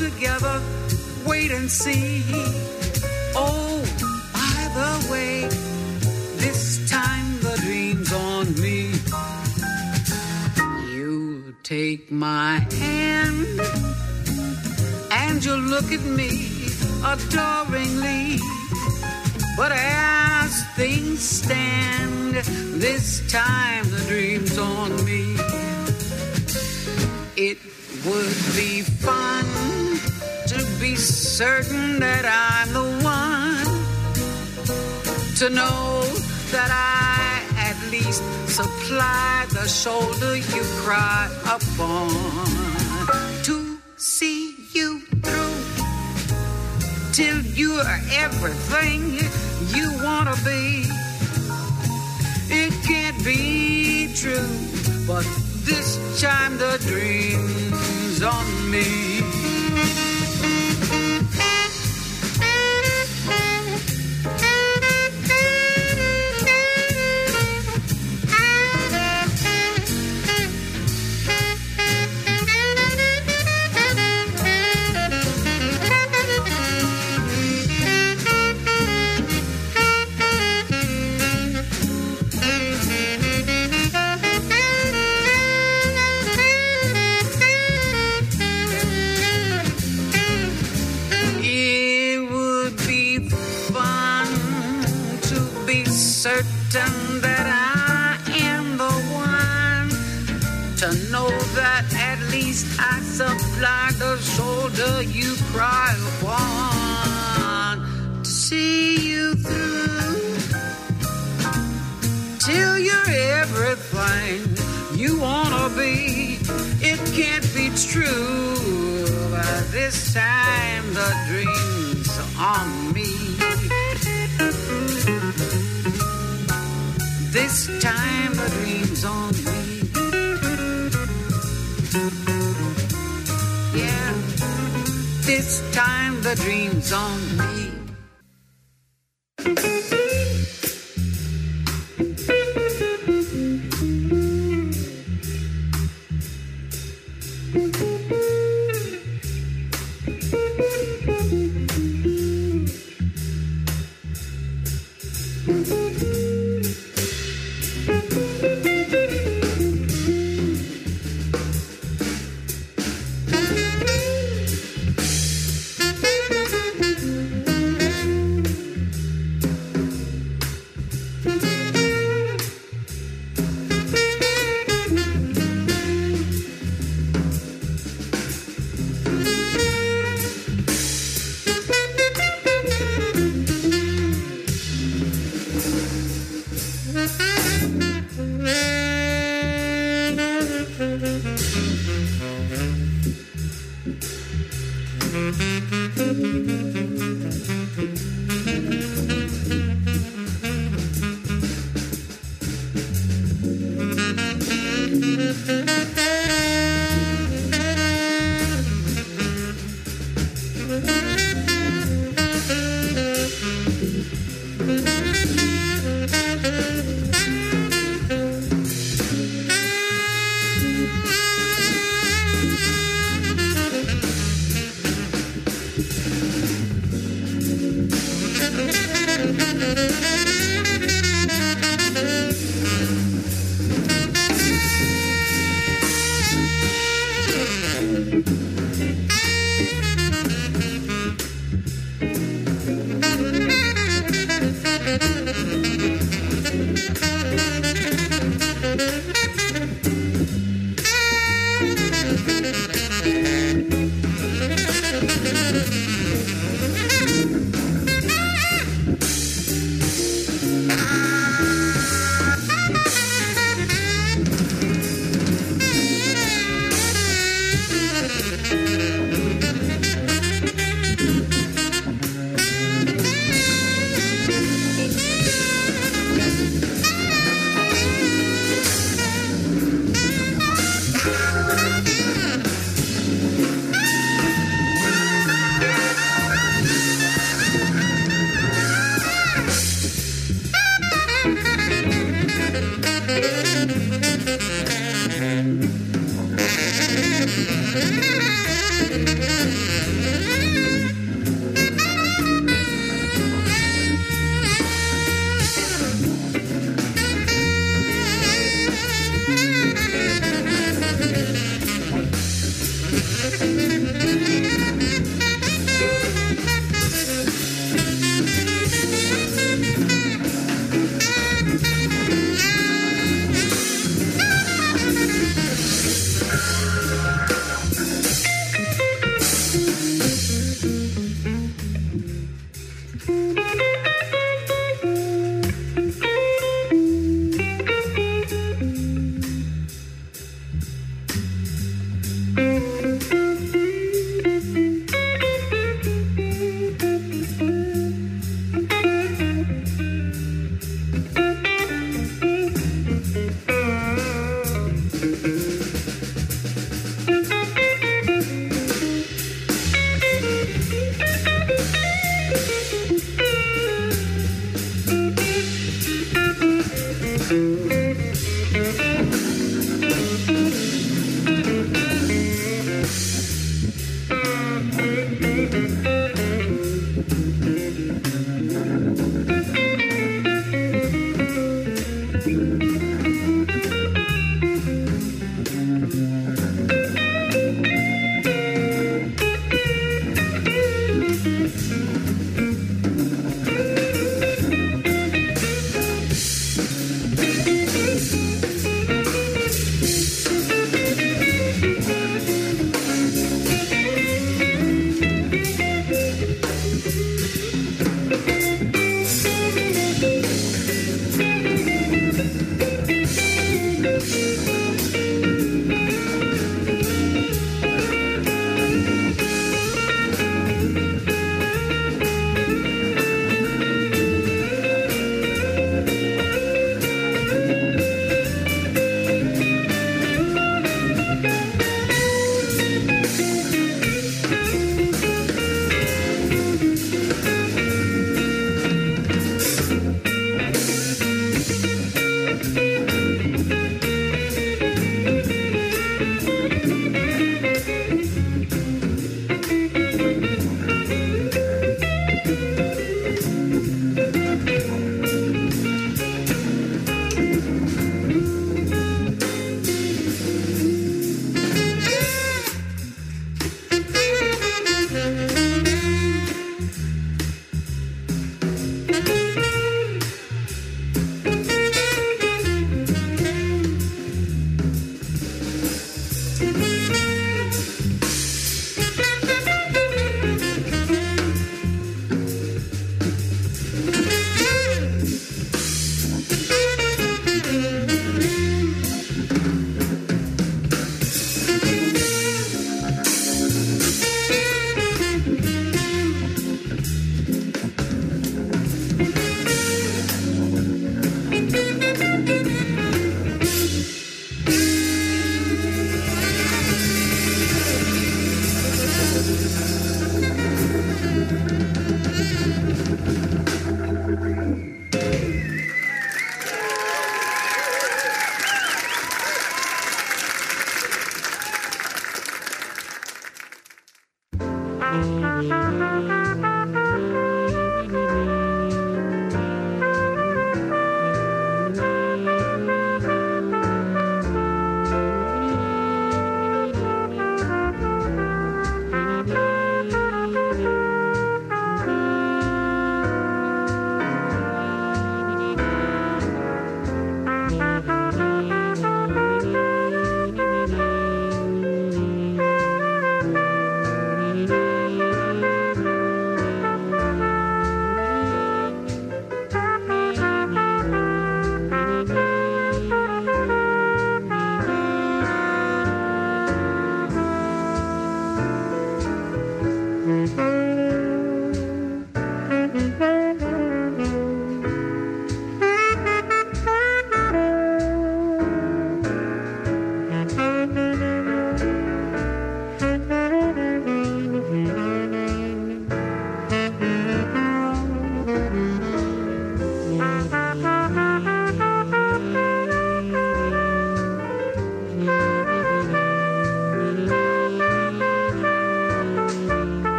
together, wait and see. Oh, by the way, this time the dream's on me. You take my hand and you look at me adoringly. But as things stand, this time the dream's on me. It would be fun be certain that I'm the one. To know that I at least supply the shoulder you cry upon. To see you through till you are everything you wanna be. It can't be true, but this time the dream's on me. True. By this time, the dream's on me. This time, the dream's on me. Yeah, this time, the dream's on me.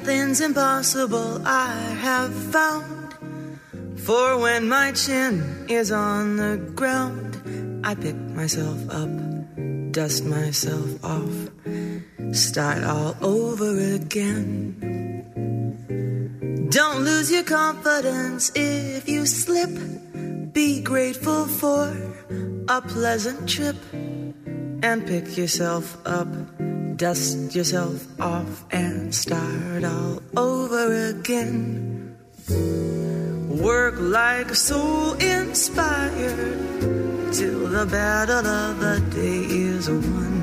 Nothing's impossible, I have found. For when my chin is on the ground, I pick myself up, dust myself off, start all over again. Don't lose your confidence if you slip. Be grateful for a pleasant trip and pick yourself up dust yourself off and start again. Work like soul inspired till the battle of the day is won.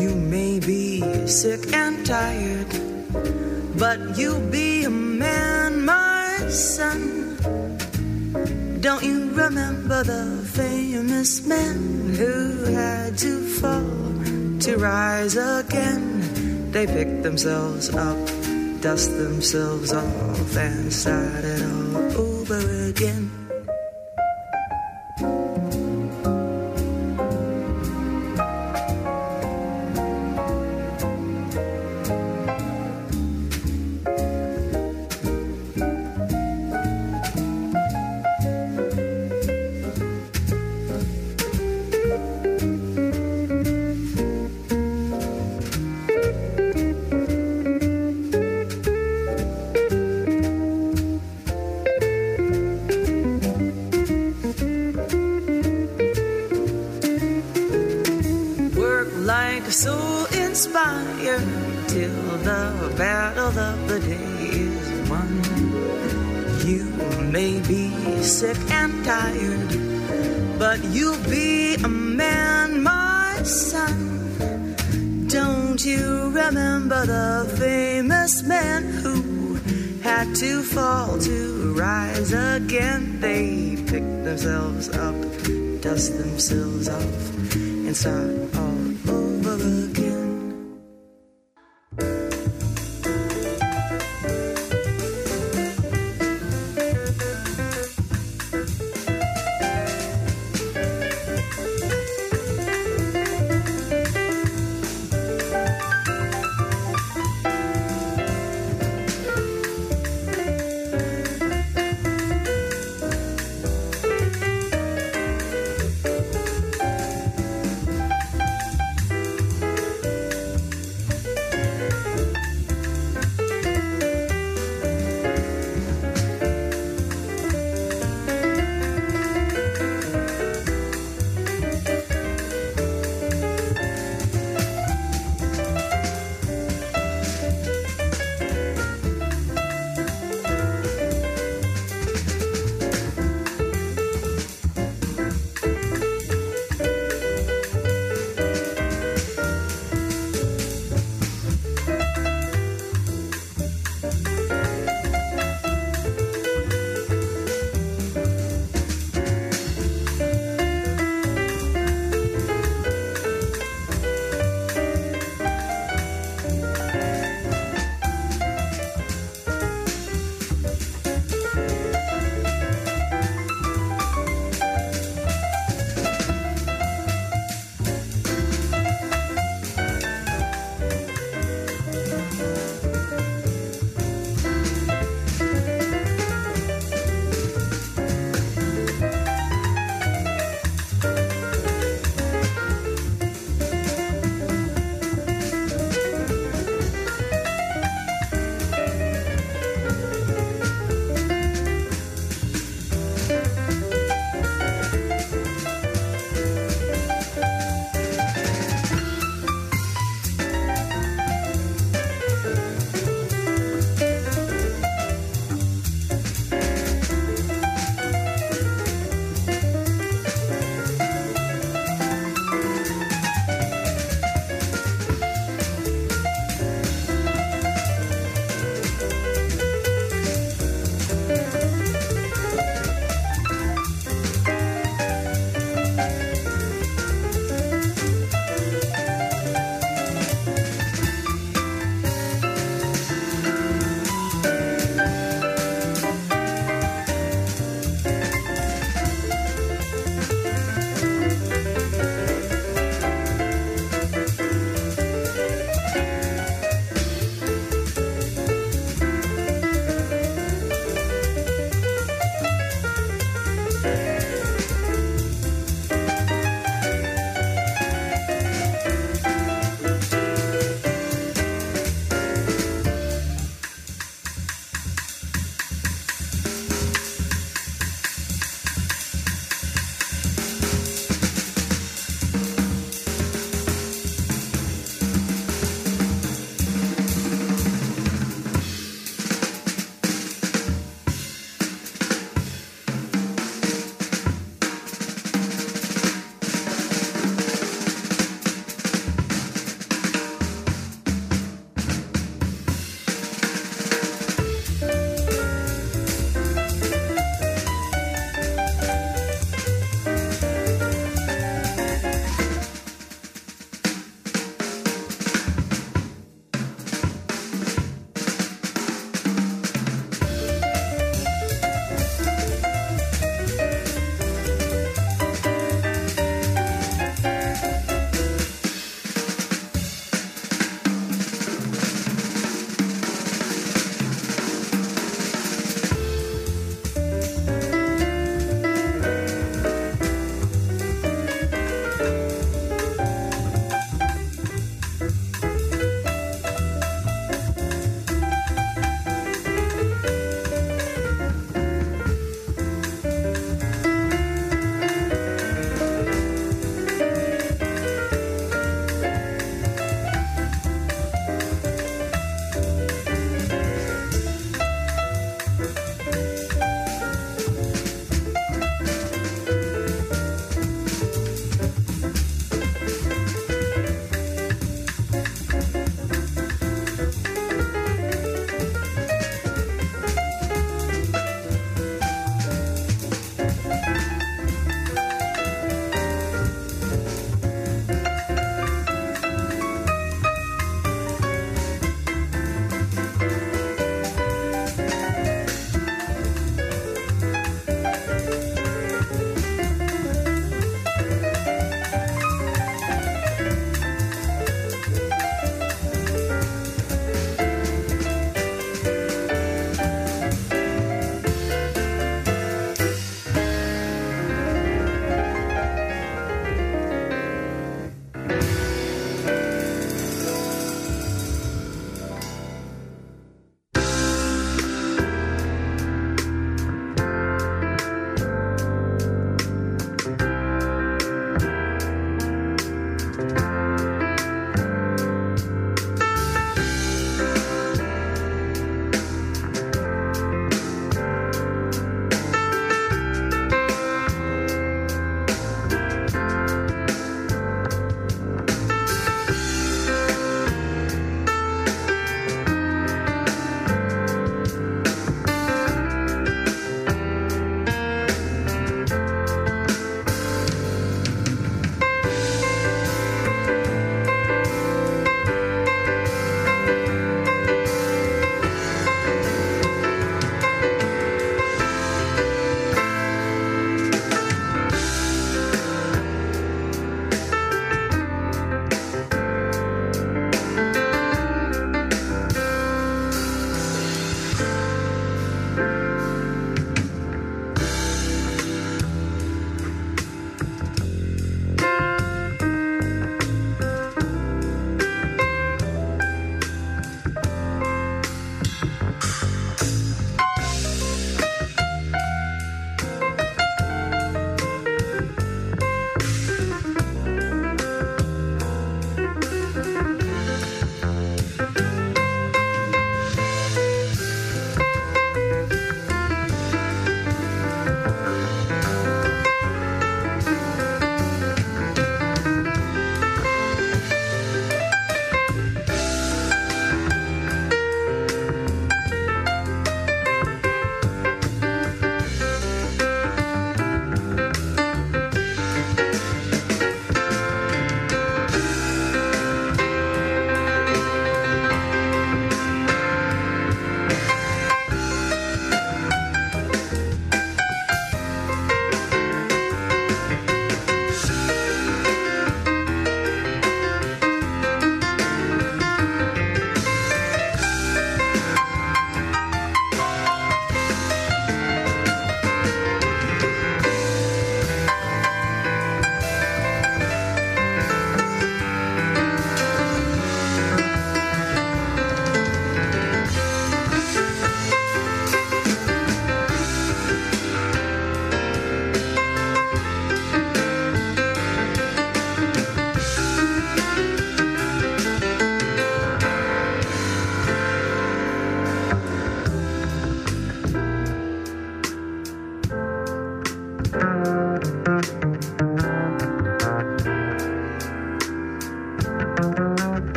You may be sick and tired, but you'll be a man, my son. Don't you remember the famous man who had to fall? to rise again. They picked themselves up, dust themselves off, and start it all over again. Themselves off and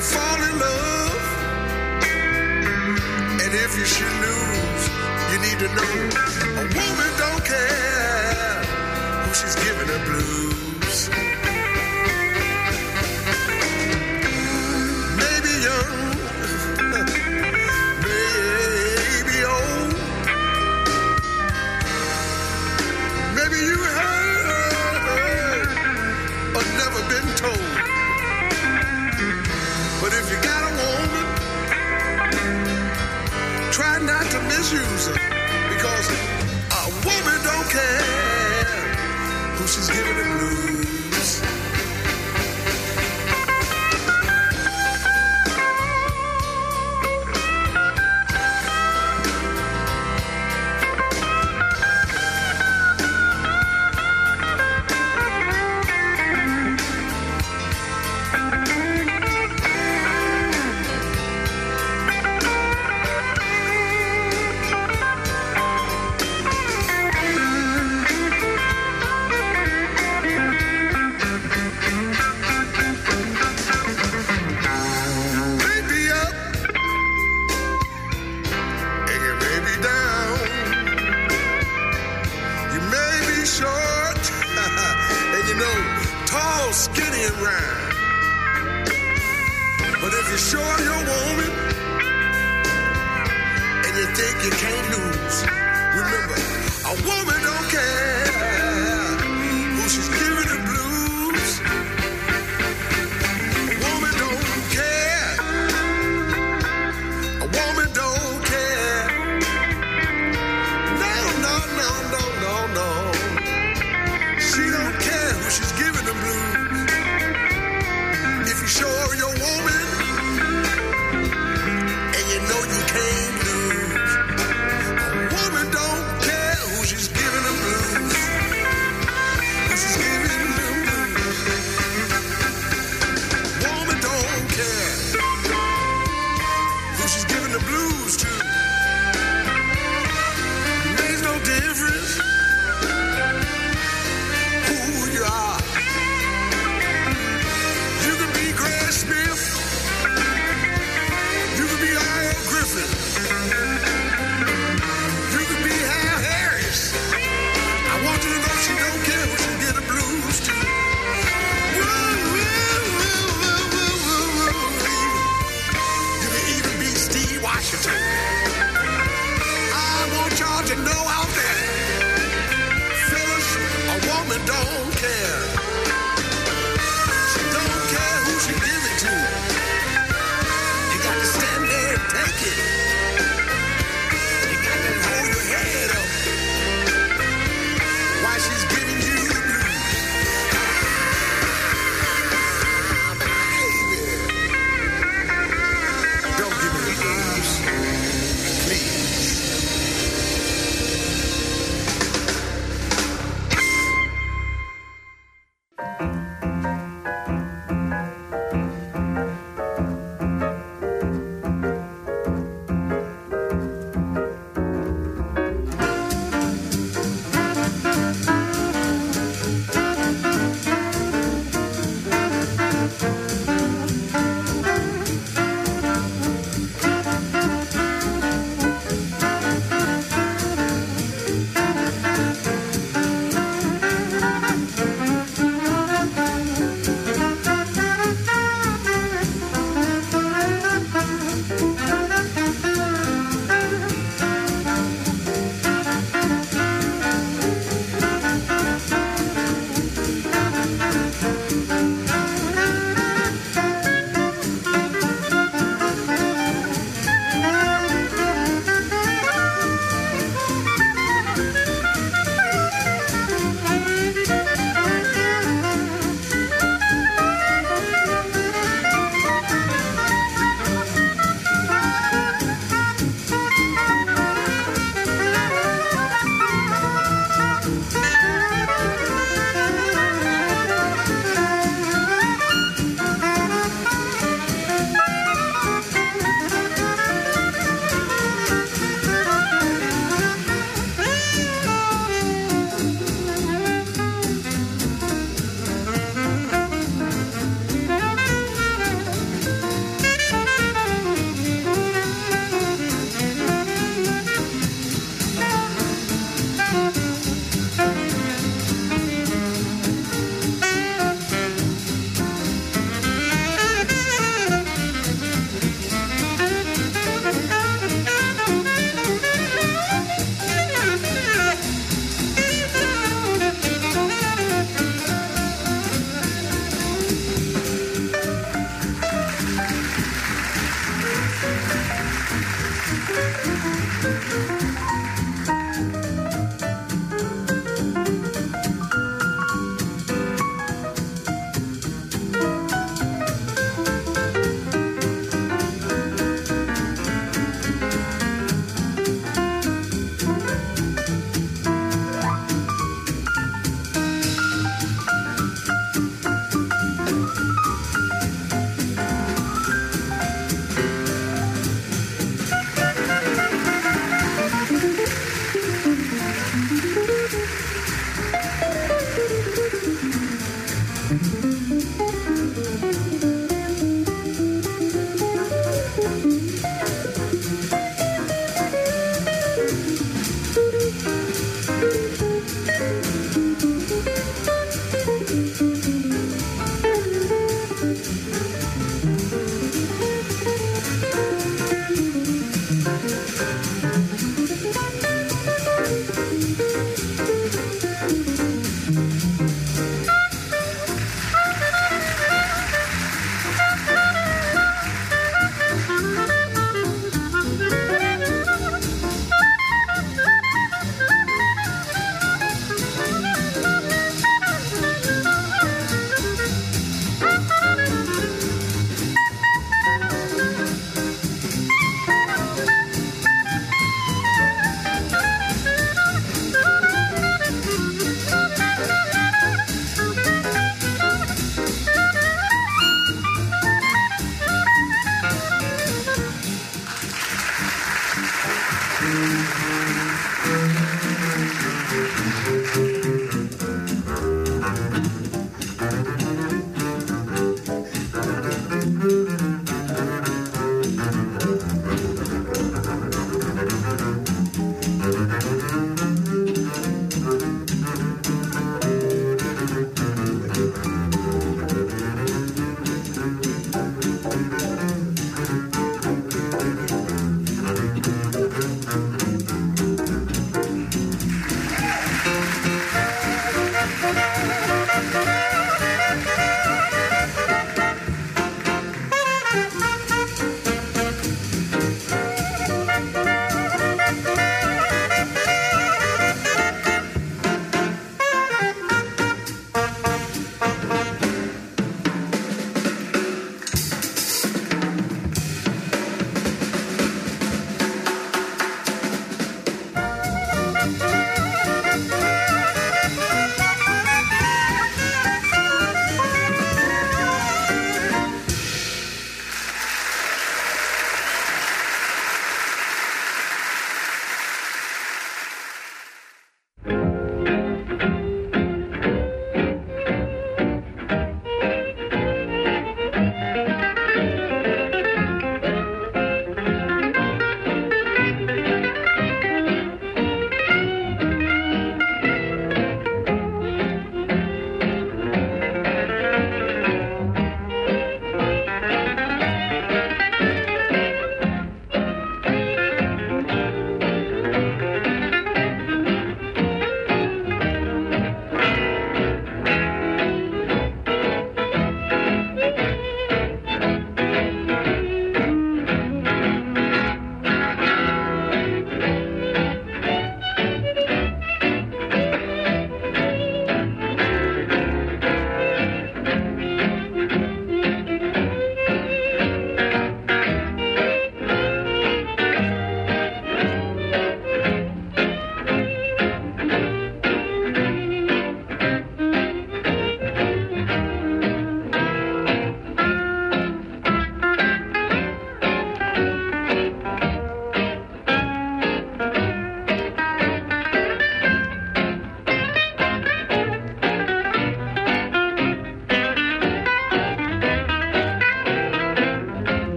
fall in love. And if you should lose, you need to know a woman don't care who she's giving her blues.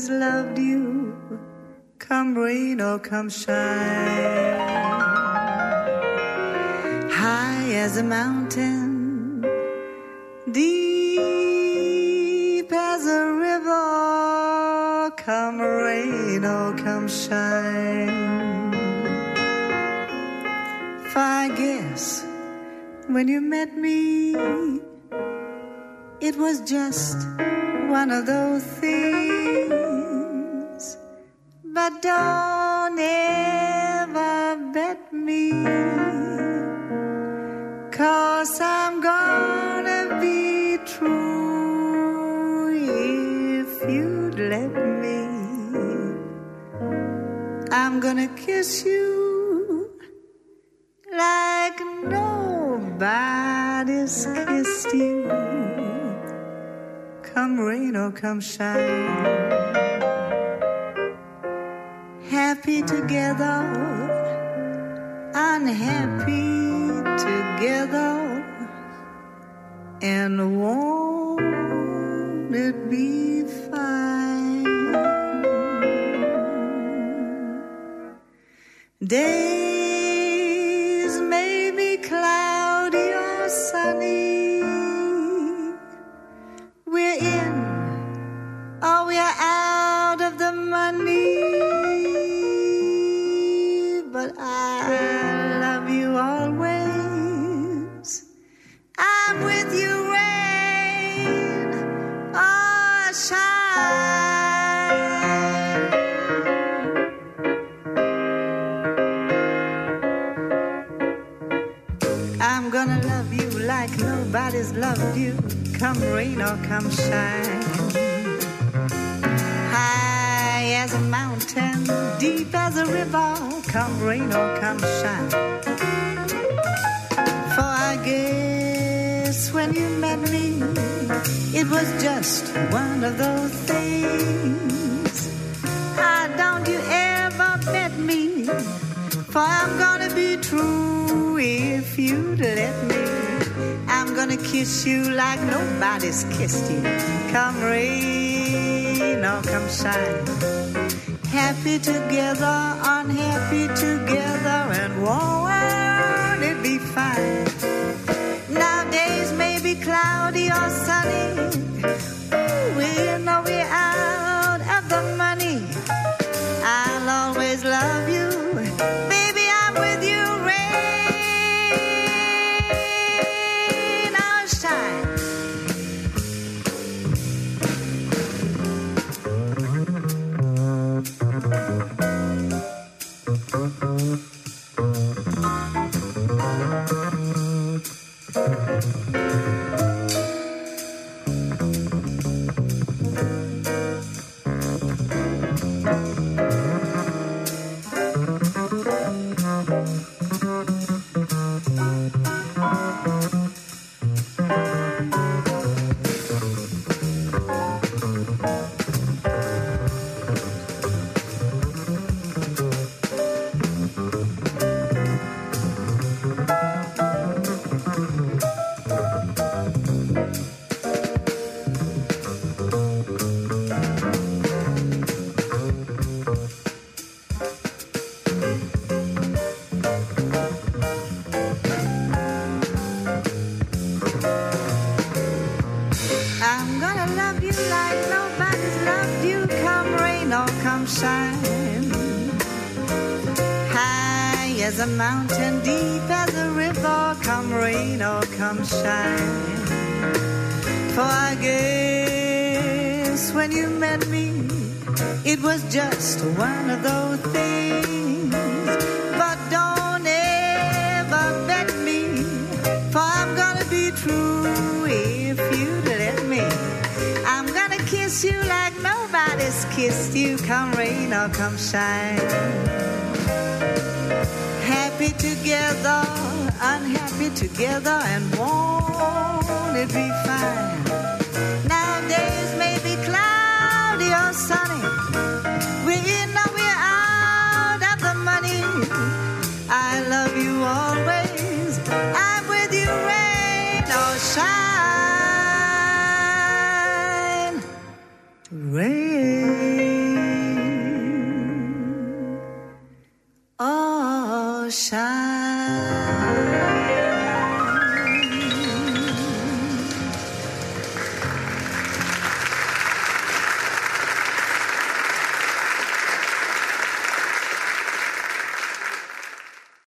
Nobody's loved you. Come rain or come shine. High as a mountain, deep as a river. Come rain or come shine. For I guess when you met me, it was just one of those things. But don't ever bet me, cause I'm gonna be true if you'd let me. I'm gonna kiss you like nobody's kissed you. Come rain or come shine. Happy together, unhappy together, and won't it be fine? Days like nobody's loved you. Come rain or come shine. High as a mountain, deep as a river. Come rain or come shine. For I guess when you met me, it was just one of those things. Gonna kiss you like nobody's kissed you. Come rain or come shine. Happy together, unhappy together, and won't it be fine? Nowadays may be cloudy or sunny. Mountain, deep as a river. Come rain or come shine. For I guess when you met me, it was just one of those things. But don't ever bet me, for I'm gonna be true if you'd let me. I'm gonna kiss you like nobody's kissed you. Come rain or come shine. Together, unhappy together, and won't it be fine? Nowadays may be cloudy or sunny. We're in